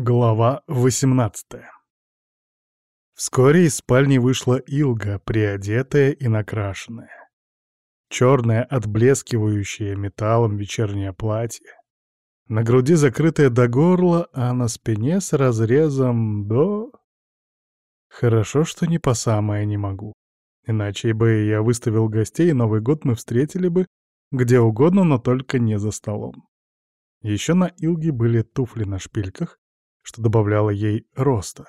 Глава 18 Вскоре из спальни вышла Илга, приодетая и накрашенная. Черное, отблескивающее металлом вечернее платье. На груди закрытое до горла, а на спине с разрезом до... Хорошо, что не по самое не могу. Иначе бы я выставил гостей, и Новый год мы встретили бы где угодно, но только не за столом. Еще на Илге были туфли на шпильках, что добавляло ей роста.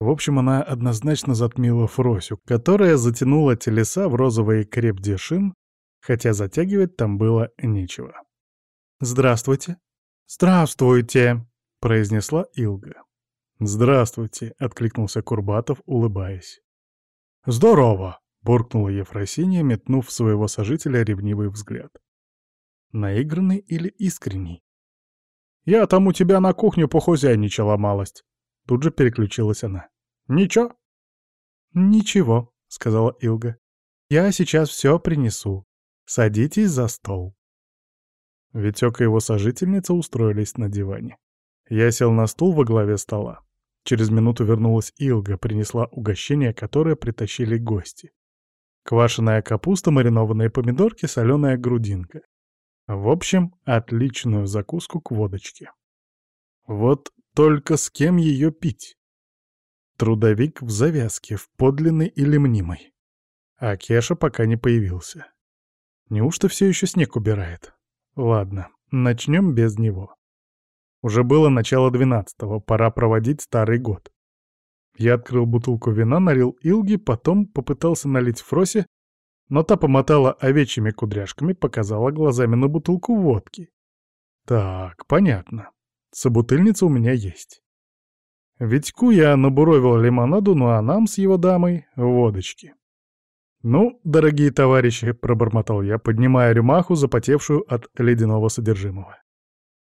В общем, она однозначно затмила Фросю, которая затянула телеса в розовые крепдешин, хотя затягивать там было нечего. «Здравствуйте!» «Здравствуйте!» — произнесла Илга. «Здравствуйте!» — откликнулся Курбатов, улыбаясь. «Здорово!» — буркнула Ефросинья, метнув своего сожителя ревнивый взгляд. Наигранный или искренний? Я там у тебя на кухню похозяйничала малость. Тут же переключилась она. Ничего? Ничего, сказала Илга. Я сейчас все принесу. Садитесь за стол. Витек и его сожительница устроились на диване. Я сел на стул во главе стола. Через минуту вернулась Илга, принесла угощение, которое притащили гости. Квашеная капуста, маринованные помидорки, соленая грудинка. В общем, отличную закуску к водочке. Вот только с кем ее пить? Трудовик в завязке, в подлинной или мнимой. А Кеша пока не появился. Неужто все еще снег убирает? Ладно, начнем без него. Уже было начало двенадцатого, пора проводить старый год. Я открыл бутылку вина, налил Илги, потом попытался налить Фросе, но та помотала овечьими кудряшками, показала глазами на бутылку водки. Так, понятно. Собутыльница у меня есть. Витьку я набуровил лимонаду, ну а нам с его дамой — водочки. «Ну, дорогие товарищи», — пробормотал я, поднимая рюмаху, запотевшую от ледяного содержимого.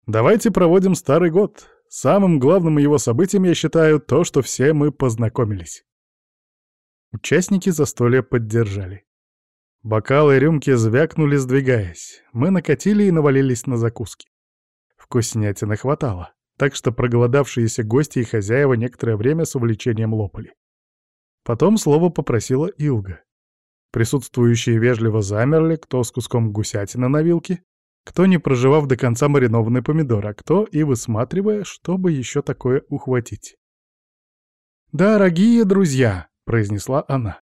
«Давайте проводим Старый год. Самым главным его событием я считаю то, что все мы познакомились». Участники застолья поддержали. Бокалы и рюмки звякнули, сдвигаясь. Мы накатили и навалились на закуски. Вкуснятины хватало, так что проголодавшиеся гости и хозяева некоторое время с увлечением лопали. Потом слово попросила Илга. Присутствующие вежливо замерли, кто с куском гусятины на вилке, кто не проживав до конца маринованный помидор, а кто и высматривая, чтобы еще такое ухватить. «Дорогие друзья!» — произнесла она.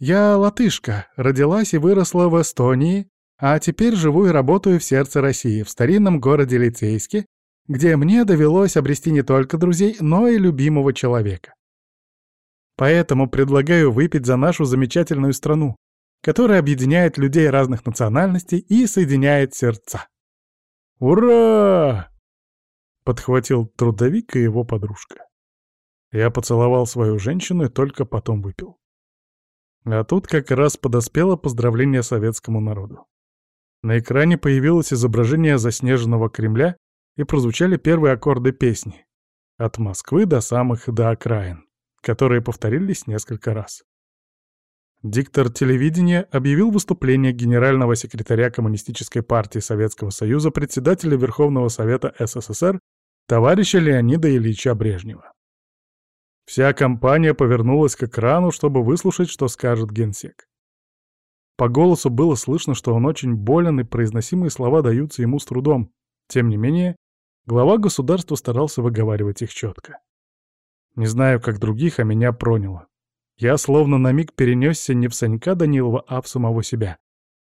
Я латышка, родилась и выросла в Эстонии, а теперь живу и работаю в сердце России, в старинном городе Лицейске, где мне довелось обрести не только друзей, но и любимого человека. Поэтому предлагаю выпить за нашу замечательную страну, которая объединяет людей разных национальностей и соединяет сердца. «Ура!» — подхватил трудовик и его подружка. Я поцеловал свою женщину и только потом выпил. А тут как раз подоспело поздравление советскому народу. На экране появилось изображение заснеженного Кремля и прозвучали первые аккорды песни. От Москвы до самых до окраин, которые повторились несколько раз. Диктор телевидения объявил выступление генерального секретаря Коммунистической партии Советского Союза, председателя Верховного Совета СССР, товарища Леонида Ильича Брежнева. Вся компания повернулась к экрану, чтобы выслушать, что скажет генсек. По голосу было слышно, что он очень болен, и произносимые слова даются ему с трудом. Тем не менее, глава государства старался выговаривать их четко. Не знаю, как других, а меня проняло. Я словно на миг перенесся не в Санька Данилова, а в самого себя,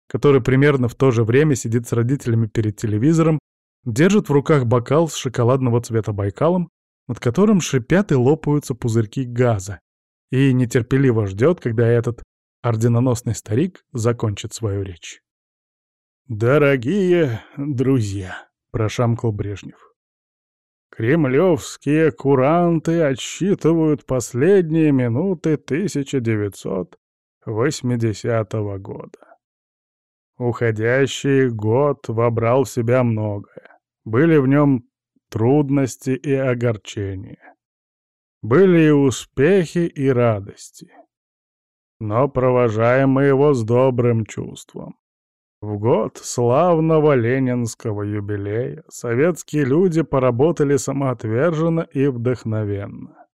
который примерно в то же время сидит с родителями перед телевизором, держит в руках бокал с шоколадного цвета Байкалом над которым шипят и лопаются пузырьки газа, и нетерпеливо ждет, когда этот орденоносный старик закончит свою речь. «Дорогие друзья», — прошамкал Брежнев, — «кремлевские куранты отсчитывают последние минуты 1980 года. Уходящий год вобрал в себя многое. Были в нем трудности и огорчения. Были и успехи, и радости. Но провожаем мы его с добрым чувством. В год славного ленинского юбилея советские люди поработали самоотверженно и вдохновенно.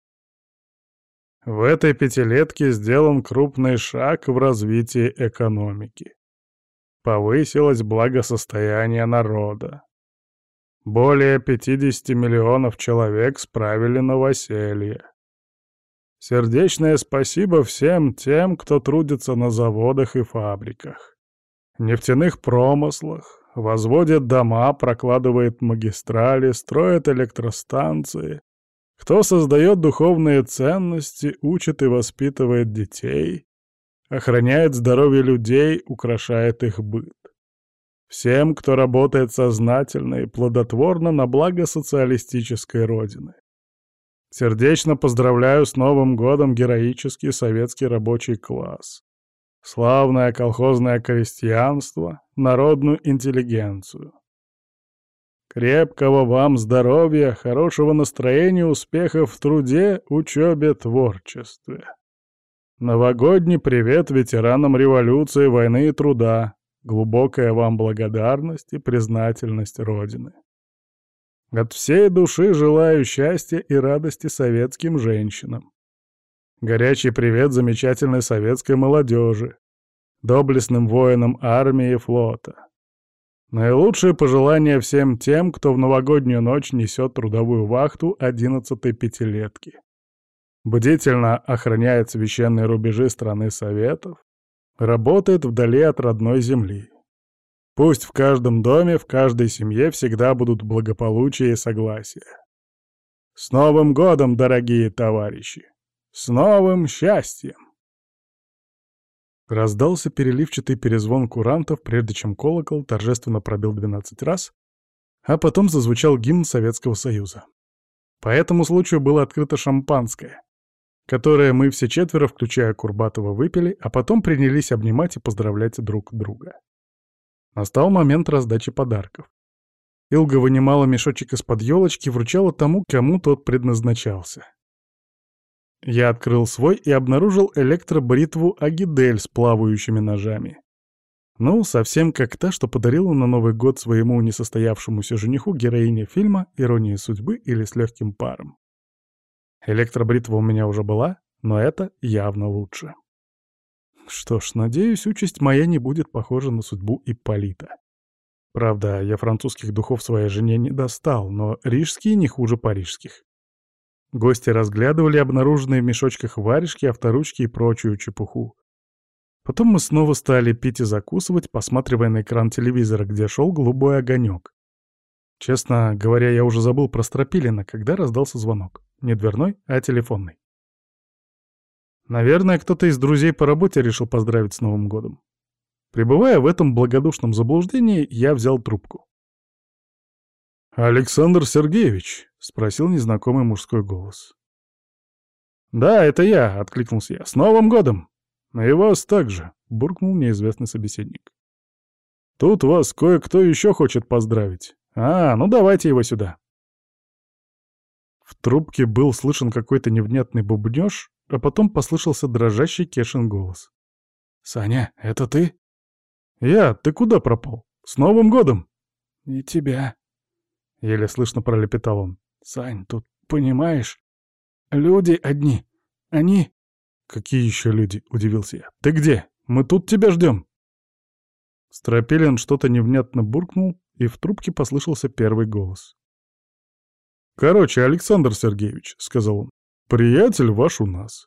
В этой пятилетке сделан крупный шаг в развитии экономики. Повысилось благосостояние народа. Более 50 миллионов человек справили новоселье. Сердечное спасибо всем тем, кто трудится на заводах и фабриках, нефтяных промыслах, возводит дома, прокладывает магистрали, строит электростанции, кто создает духовные ценности, учит и воспитывает детей, охраняет здоровье людей, украшает их быт. Всем, кто работает сознательно и плодотворно на благо социалистической родины. Сердечно поздравляю с Новым годом героический советский рабочий класс, славное колхозное крестьянство, народную интеллигенцию. Крепкого вам здоровья, хорошего настроения, успехов в труде, учебе, творчестве. Новогодний привет ветеранам революции, войны и труда. Глубокая вам благодарность и признательность Родины. От всей души желаю счастья и радости советским женщинам. Горячий привет замечательной советской молодежи, доблестным воинам армии и флота. Наилучшие пожелания всем тем, кто в новогоднюю ночь несет трудовую вахту одиннадцатой пятилетки. Бдительно охраняет священные рубежи страны Советов, работает вдали от родной земли. Пусть в каждом доме, в каждой семье всегда будут благополучие и согласие. С Новым годом, дорогие товарищи! С новым счастьем! Раздался переливчатый перезвон курантов, прежде чем колокол торжественно пробил 12 раз, а потом зазвучал гимн Советского Союза. По этому случаю было открыто шампанское, которое мы все четверо, включая Курбатова, выпили, а потом принялись обнимать и поздравлять друг друга. Настал момент раздачи подарков. Илга вынимала мешочек из-под елочки и вручала тому, кому тот предназначался. Я открыл свой и обнаружил электробритву Агидель с плавающими ножами. Ну, совсем как та, что подарила на Новый год своему несостоявшемуся жениху героине фильма «Ирония судьбы» или «С легким паром». Электробритва у меня уже была, но это явно лучше. Что ж, надеюсь, участь моя не будет похожа на судьбу Ипполита. Правда, я французских духов своей жене не достал, но рижские не хуже парижских. Гости разглядывали обнаруженные в мешочках варежки, авторучки и прочую чепуху. Потом мы снова стали пить и закусывать, посматривая на экран телевизора, где шел голубой огонек. Честно говоря, я уже забыл про Стропилина, когда раздался звонок. Не дверной, а телефонный. Наверное, кто-то из друзей по работе решил поздравить с Новым годом. Пребывая в этом благодушном заблуждении, я взял трубку. «Александр Сергеевич?» — спросил незнакомый мужской голос. «Да, это я», — откликнулся я. «С Новым годом!» «И вас также», — буркнул неизвестный собеседник. «Тут вас кое-кто еще хочет поздравить. А, ну давайте его сюда». Трубке был слышен какой-то невнятный бубнёж, а потом послышался дрожащий Кешин голос. «Саня, это ты?» «Я, ты куда пропал? С Новым годом!» «И тебя», — еле слышно пролепетал он. «Сань, тут, понимаешь, люди одни. Они...» «Какие еще люди?» — удивился я. «Ты где? Мы тут тебя ждем!» Стропилин что-то невнятно буркнул, и в трубке послышался первый голос. «Короче, Александр Сергеевич», — сказал он, — «приятель ваш у нас.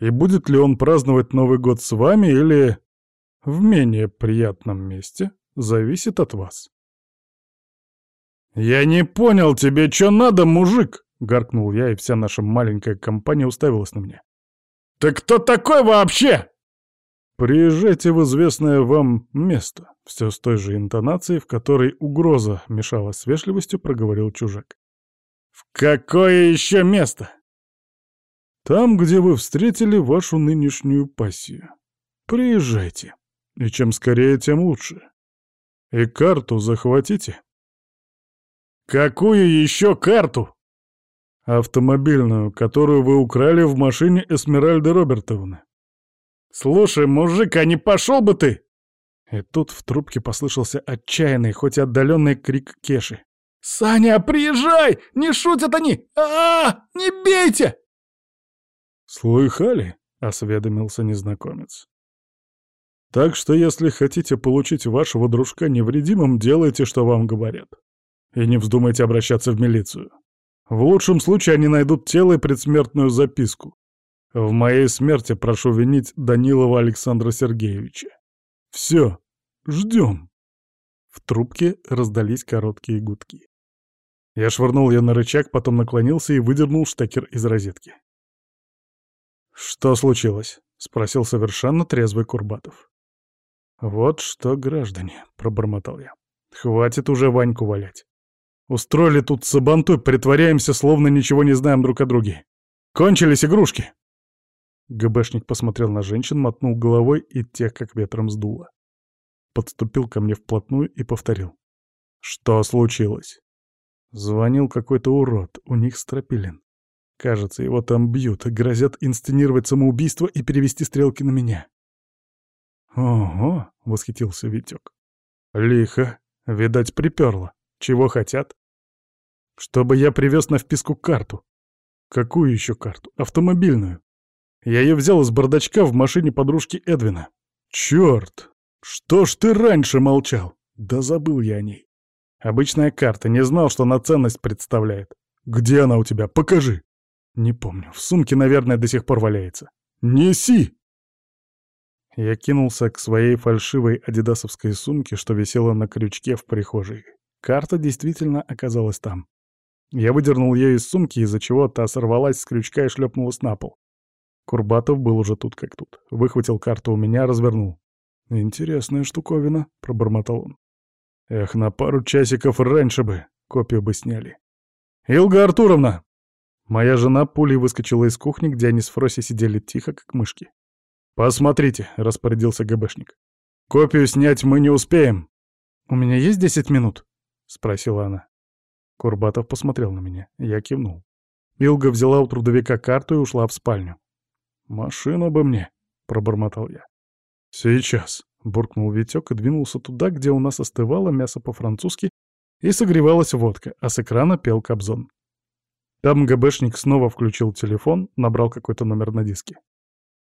И будет ли он праздновать Новый год с вами или в менее приятном месте, зависит от вас». «Я не понял, тебе что надо, мужик?» — гаркнул я, и вся наша маленькая компания уставилась на меня. «Ты кто такой вообще?» «Приезжайте в известное вам место», — все с той же интонацией, в которой угроза мешалась с вежливостью, проговорил чужак. «В какое еще место?» «Там, где вы встретили вашу нынешнюю пассию. Приезжайте. И чем скорее, тем лучше. И карту захватите». «Какую еще карту?» «Автомобильную, которую вы украли в машине Эсмеральды Робертовны». «Слушай, мужик, а не пошел бы ты?» И тут в трубке послышался отчаянный, хоть и отдаленный крик Кеши. «Саня, приезжай! Не шутят они! а, -а, -а Не бейте!» «Слыхали?» — осведомился незнакомец. «Так что, если хотите получить вашего дружка невредимым, делайте, что вам говорят. И не вздумайте обращаться в милицию. В лучшем случае они найдут тело и предсмертную записку. В моей смерти прошу винить Данилова Александра Сергеевича. Все, ждем». В трубке раздались короткие гудки. Я швырнул ее на рычаг, потом наклонился и выдернул штекер из розетки. «Что случилось?» — спросил совершенно трезвый Курбатов. «Вот что, граждане», — пробормотал я. «Хватит уже Ваньку валять. Устроили тут сабантуй, притворяемся, словно ничего не знаем друг о друге. Кончились игрушки!» ГБшник посмотрел на женщин, мотнул головой, и тех как ветром сдуло. Подступил ко мне вплотную и повторил. «Что случилось?» Звонил какой-то урод, у них стропилин. Кажется, его там бьют, грозят инсценировать самоубийство и перевести стрелки на меня. «Ого!» — восхитился Витек. «Лихо. Видать, приперло. Чего хотят?» «Чтобы я привез на вписку карту». «Какую еще карту? Автомобильную. Я ее взял из бардачка в машине подружки Эдвина. Черт! Что ж ты раньше молчал? Да забыл я о ней. Обычная карта, не знал, что она ценность представляет. Где она у тебя? Покажи. Не помню, в сумке, наверное, до сих пор валяется. Неси! Я кинулся к своей фальшивой адидасовской сумке, что висела на крючке в прихожей. Карта действительно оказалась там. Я выдернул ее из сумки, из-за чего та сорвалась с крючка и шлепнулась на пол. Курбатов был уже тут как тут. Выхватил карту у меня, развернул. «Интересная штуковина», — пробормотал он. Эх, на пару часиков раньше бы, копию бы сняли. «Илга Артуровна!» Моя жена пулей выскочила из кухни, где они с Фроси сидели тихо, как мышки. «Посмотрите», — распорядился ГБшник. «Копию снять мы не успеем». «У меня есть десять минут?» — спросила она. Курбатов посмотрел на меня. Я кивнул. Илга взяла у трудовика карту и ушла в спальню. «Машину бы мне», — пробормотал я. «Сейчас», — буркнул Витек и двинулся туда, где у нас остывало мясо по-французски и согревалась водка, а с экрана пел Кобзон. Там ГБшник снова включил телефон, набрал какой-то номер на диске.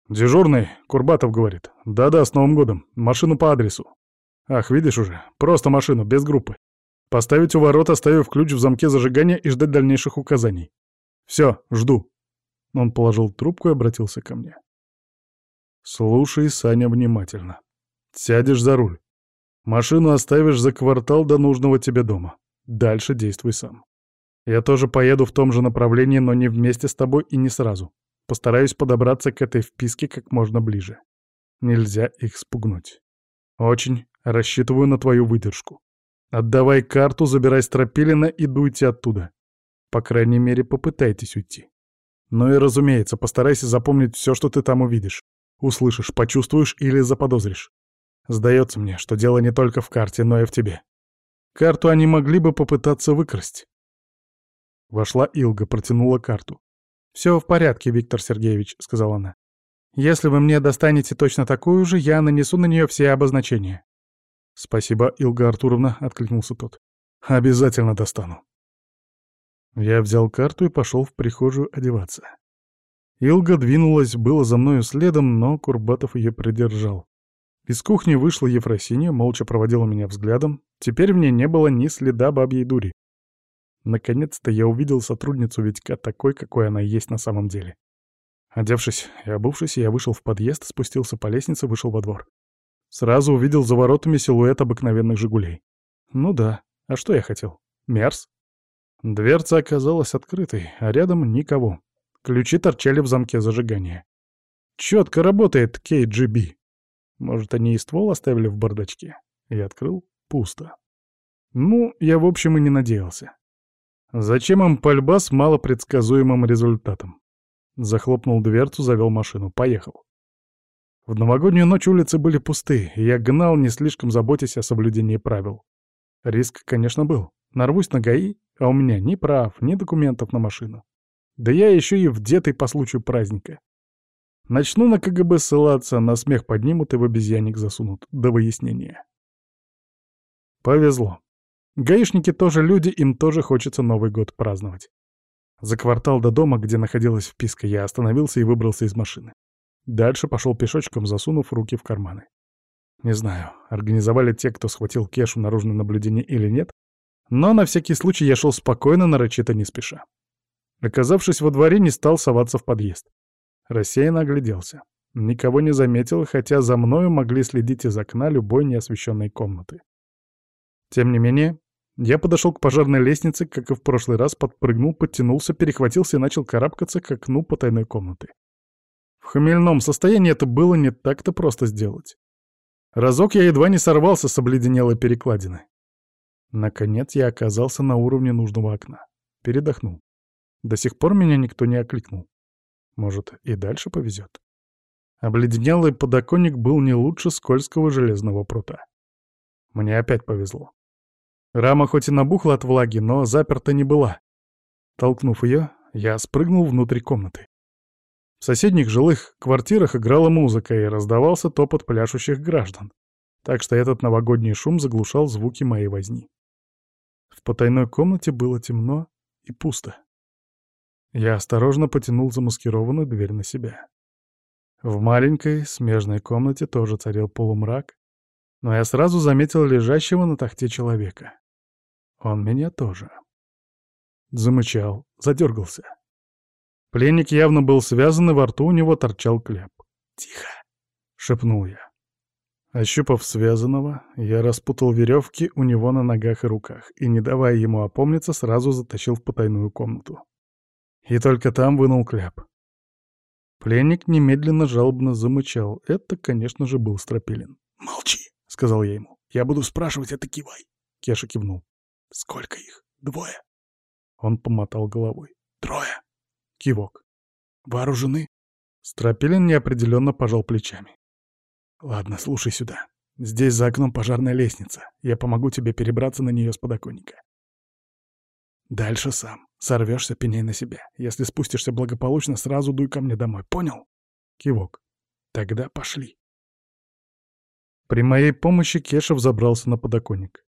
«Дежурный, Курбатов говорит. Да-да, с Новым годом. Машину по адресу. Ах, видишь уже, просто машину, без группы. Поставить у ворот, оставив ключ в замке зажигания и ждать дальнейших указаний. Все, жду». Он положил трубку и обратился ко мне. «Слушай, Саня, внимательно. Сядешь за руль. Машину оставишь за квартал до нужного тебе дома. Дальше действуй сам. Я тоже поеду в том же направлении, но не вместе с тобой и не сразу. Постараюсь подобраться к этой вписке как можно ближе. Нельзя их спугнуть. Очень рассчитываю на твою выдержку. Отдавай карту, забирай Стропилина и дуйте оттуда. По крайней мере, попытайтесь уйти. Ну и, разумеется, постарайся запомнить все, что ты там увидишь. Услышишь, почувствуешь или заподозришь. Сдается мне, что дело не только в карте, но и в тебе. Карту они могли бы попытаться выкрасть. Вошла Илга, протянула карту. «Все в порядке, Виктор Сергеевич», — сказала она. «Если вы мне достанете точно такую же, я нанесу на нее все обозначения». «Спасибо, Илга Артуровна», — откликнулся тот. «Обязательно достану». Я взял карту и пошел в прихожую одеваться. Илга двинулась было за мною следом, но Курбатов ее придержал. Из кухни вышла Ефросинья, молча проводила меня взглядом. Теперь в ней не было ни следа бабьей дури. Наконец-то я увидел сотрудницу Витька такой, какой она есть на самом деле. Одевшись и обувшись, я вышел в подъезд, спустился по лестнице, вышел во двор. Сразу увидел за воротами силуэт обыкновенных «Жигулей». Ну да, а что я хотел? Мерз? Дверца оказалась открытой, а рядом никого. Ключи торчали в замке зажигания. Четко работает KGB. Может, они и ствол оставили в бардачке? Я открыл. Пусто. Ну, я в общем и не надеялся. Зачем им пальба с малопредсказуемым результатом? Захлопнул дверцу, завел машину. Поехал. В новогоднюю ночь улицы были пусты, и я гнал, не слишком заботясь о соблюдении правил. Риск, конечно, был. Нарвусь на ГАИ, а у меня ни прав, ни документов на машину. Да я еще и вдетый по случаю праздника. Начну на КГБ ссылаться, на смех поднимут и в обезьянник засунут. До выяснения. Повезло. Гаишники тоже люди, им тоже хочется Новый год праздновать. За квартал до дома, где находилась вписка, я остановился и выбрался из машины. Дальше пошел пешочком, засунув руки в карманы. Не знаю, организовали те, кто схватил Кешу наружное наблюдение или нет, но на всякий случай я шел спокойно, нарочито не спеша. Оказавшись во дворе, не стал соваться в подъезд. Рассеянно огляделся. Никого не заметил, хотя за мною могли следить из окна любой неосвещенной комнаты. Тем не менее, я подошел к пожарной лестнице, как и в прошлый раз, подпрыгнул, подтянулся, перехватился и начал карабкаться к окну потайной комнаты. В хмельном состоянии это было не так-то просто сделать. Разок я едва не сорвался с обледенелой перекладины. Наконец я оказался на уровне нужного окна. Передохнул. До сих пор меня никто не окликнул. Может, и дальше повезет. Обледенелый подоконник был не лучше скользкого железного прута. Мне опять повезло. Рама хоть и набухла от влаги, но заперта не была. Толкнув ее, я спрыгнул внутрь комнаты. В соседних жилых квартирах играла музыка и раздавался топот пляшущих граждан, так что этот новогодний шум заглушал звуки моей возни. В потайной комнате было темно и пусто. Я осторожно потянул замаскированную дверь на себя. В маленькой, смежной комнате тоже царил полумрак, но я сразу заметил лежащего на тахте человека. Он меня тоже. Замычал, задергался. Пленник явно был связан, и во рту у него торчал кляп. «Тихо!» — шепнул я. Ощупав связанного, я распутал веревки у него на ногах и руках и, не давая ему опомниться, сразу затащил в потайную комнату. И только там вынул кляп. Пленник немедленно жалобно замычал. Это, конечно же, был Стропилин. «Молчи!» — сказал я ему. «Я буду спрашивать, а ты кивай!» Кеша кивнул. «Сколько их? Двое?» Он помотал головой. «Трое!» Кивок. «Вооружены?» Стропилин неопределенно пожал плечами. «Ладно, слушай сюда. Здесь за окном пожарная лестница. Я помогу тебе перебраться на нее с подоконника. Дальше сам. Сорвешься, пеней на себя. Если спустишься благополучно, сразу дуй ко мне домой. Понял? Кивок. Тогда пошли. При моей помощи Кешев забрался на подоконник.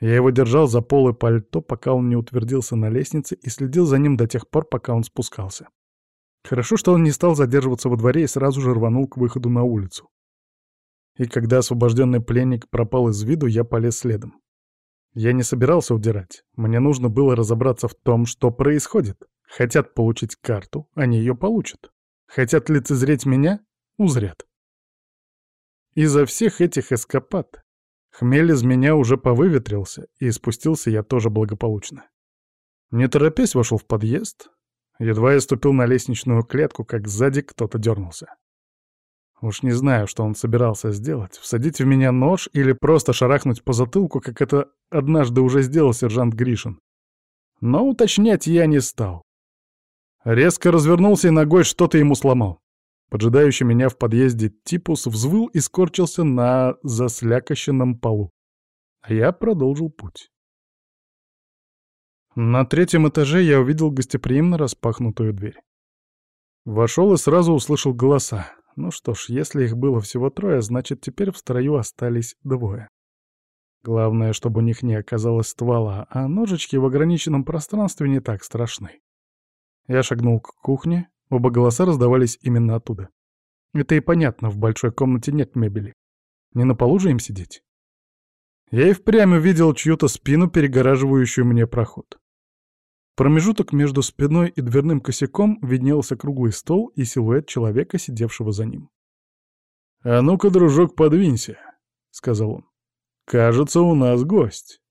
Я его держал за полы пальто, пока он не утвердился на лестнице, и следил за ним до тех пор, пока он спускался. Хорошо, что он не стал задерживаться во дворе и сразу же рванул к выходу на улицу. И когда освобожденный пленник пропал из виду, я полез следом. Я не собирался удирать. Мне нужно было разобраться в том, что происходит. Хотят получить карту, они ее получат. Хотят лицезреть меня — узрят. Из-за всех этих эскапад хмель из меня уже повыветрился, и спустился я тоже благополучно. Не торопясь вошел в подъезд. Едва я ступил на лестничную клетку, как сзади кто-то дернулся. Уж не знаю, что он собирался сделать. Всадить в меня нож или просто шарахнуть по затылку, как это однажды уже сделал сержант Гришин. Но уточнять я не стал. Резко развернулся и ногой что-то ему сломал. Поджидающий меня в подъезде типус взвыл и скорчился на заслякощенном полу. А я продолжил путь. На третьем этаже я увидел гостеприимно распахнутую дверь. Вошел и сразу услышал голоса. Ну что ж, если их было всего трое, значит, теперь в строю остались двое. Главное, чтобы у них не оказалось ствола, а ножички в ограниченном пространстве не так страшны. Я шагнул к кухне, оба голоса раздавались именно оттуда. Это и понятно, в большой комнате нет мебели. Не на полу же им сидеть. Я и впрямь увидел чью-то спину, перегораживающую мне проход. Промежуток между спиной и дверным косяком виднелся круглый стол и силуэт человека, сидевшего за ним. «А ну-ка, дружок, подвинься», — сказал он. «Кажется, у нас гость».